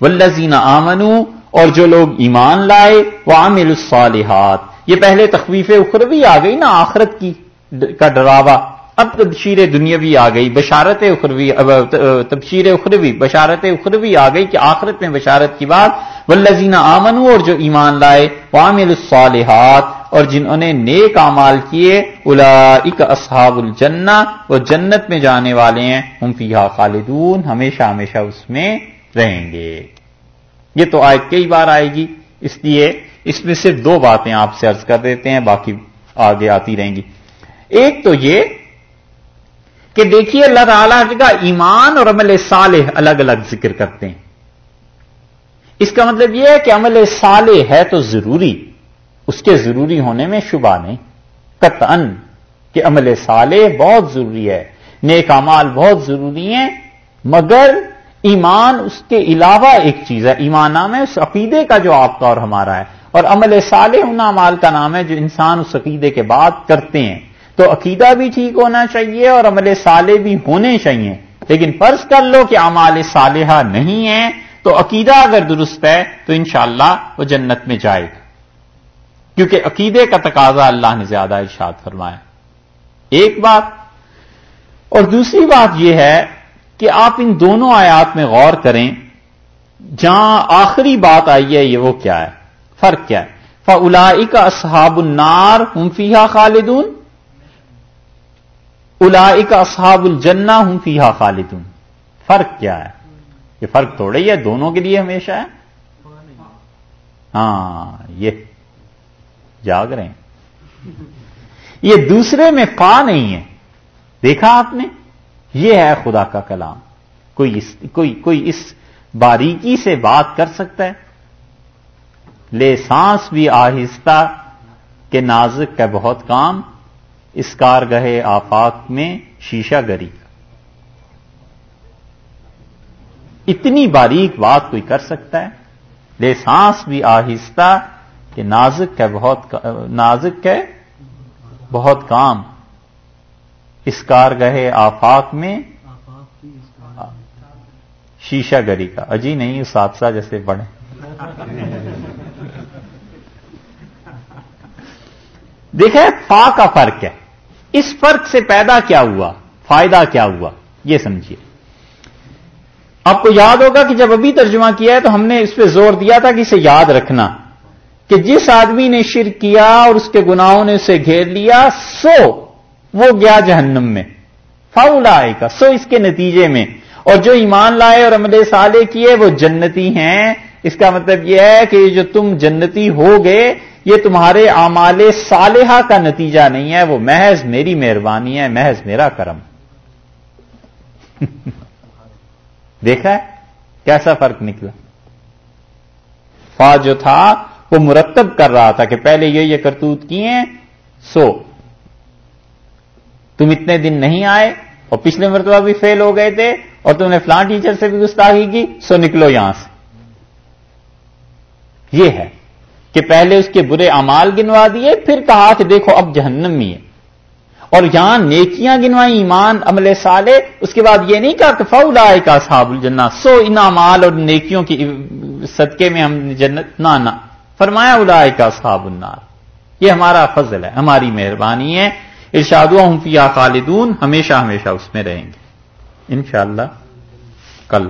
ولزین آمنو، اور جو لوگ ایمان لائے وہ عامل الصالحات۔ یہ پہلے تخویف اخروی آ گئی نا آخرت کی کا ڈراوا۔ اب تبشیر دنیاوی آ گئی، بشارت اخروی تبشیر اخروی، بشارت اخروی آ گئی کہ آخرت میں بشارت کی بات۔ ولزین آمنو، اور جو ایمان لائے وامل الصالحات، اور جنہوں نے نیک امال کیے الا اصحاب الجنہ، وہ جنت میں جانے والے ہیں، ہم فیہا خالدون، ہمیشہ ہمیشہ اس میں رہیں گے۔ یہ تو آئے کئی بار آئے گی، اس لیے اس میں صرف دو باتیں آپ سے ارض کر دیتے ہیں، باقی آگے آتی رہیں گی۔ ایک تو یہ کہ دیکھیے، اللہ تعالی کا ایمان اور عمل صالح الگ الگ ذکر کرتے ہیں۔ اس کا مطلب یہ ہے کہ عمل صالح ہے تو ضروری، اس کے ضروری ہونے میں شبہ نہیں۔ قطعا کہ عمل صالح بہت ضروری ہے، نیک امال بہت ضروری ہیں، مگر ایمان اس کے علاوہ ایک چیز ہے، ایمان نام ہے، اس عقیدے کا جو آپ کا اور ہمارا ہے۔ اور عمل صالح ان امال کا نام ہے، جو انسان اس عقیدے کے بعد کرتے ہیں۔ تو عقیدہ بھی ٹھیک ہونا چاہیے اور عمل صالح بھی ہونے چاہیے۔ لیکن فرض کر لو کہ امال صالحہ نہیں ہے تو عقیدہ اگر درست ہے، تو انشاءاللہ وہ جنت میں جائے گا۔ کیونکہ عقیدے کا تقاضا اللہ نے زیادہ ارشاد فرمایا۔ ایک بات اور دوسری بات یہ ہے کہ آپ ان دونوں آیات میں غور کریں، جہاں آخری بات آئی ہے، یہ وہ کیا ہے؟ فرق کیا ہے؟ فلا کا اصحاب النار فیحا خالدون۔ الا کا اصحاب الجنا ہوں فیحا خالدون۔ فرق کیا ہے؟ یہ فرق تھوڑا ہی ہے، دونوں کے لیے ہمیشہ ہے۔ ہاں یہ جاگ رہے ہیں۔ یہ دوسرے میں فا نہیں ہے۔ دیکھا آپ نے؟ یہ ہے خدا کا کلام۔ کوئی اس کوئی کوئی اس باریکی سے بات کر سکتا ہے؟ لے سانس بھی آہستہ کے نازک کا بہت کام۔ اس کار گہے آفاق میں شیشہ گری۔ کا اتنی باریک بات کوئی کر سکتا ہے؟ لے سانس بھی آہستہ کہ نازک ہے بہت نازک ہے بہت کام۔ اس کار گہے آفاق میں شیشہ گری کا۔ اجی نہیں، اس حادثہ جیسے بڑھے۔ دیکھیں فا کا فرق ہے۔ اس فرق سے پیدا کیا ہوا؟ فائدہ کیا ہوا؟ یہ سمجھیے۔ آپ کو یاد ہوگا کہ جب ابھی ترجمہ کیا ہے تو ہم نے اس پہ زور دیا تھا کہ اسے یاد رکھنا کہ جس آدمی نے شرک کیا اور اس کے گناہوں نے اسے گھیر لیا، سو وہ گیا جہنم میں۔ فاؤل آئے گا سو اس کے نتیجے میں۔ اور جو ایمان لائے اور عمل سالے کیے، وہ جنتی ہیں۔ اس کا مطلب یہ ہے کہ جو تم جنتی ہو گئے یہ تمہارے اعمال صالحہ کا نتیجہ نہیں ہے۔ وہ محض میری مہربانی ہے، محض میرا کرم۔ دیکھا ہے؟ کیسا فرق نکلا؟ فا جو تھا، وہ مرتب کر رہا تھا کہ پہلے یہ یہ کرتوت کیے، سو تم اتنے دن نہیں آئے اور پچھلے مرتبہ بھی فیل ہو گئے تھے اور تم نے فلان ٹیچر سے بھی گستاخی کی، سو نکلو یہاں سے۔ یہ ہے کہ پہلے اس کے برے امال گنوا دیے، پھر کہا کہ دیکھو اب جہنم ہے۔ اور یہاں نیکیاں گنوائی ایمان، عمل سالے اس کے بعد یہ نہیں کہا کہ فولا آئے کا صحاب الجنہ، سو ان امال اور نیکیوں کی صدقے میں ہم جنت، نہ فرمایا اڑائے کا صحاب النار۔ یہ ہمارا فضل ہے، ہماری مہربانی ہے۔ ارشاد ہم فیا خالدون ہمیشہ ہمیشہ اس میں رہیں گے۔ انشاءاللہ کل۔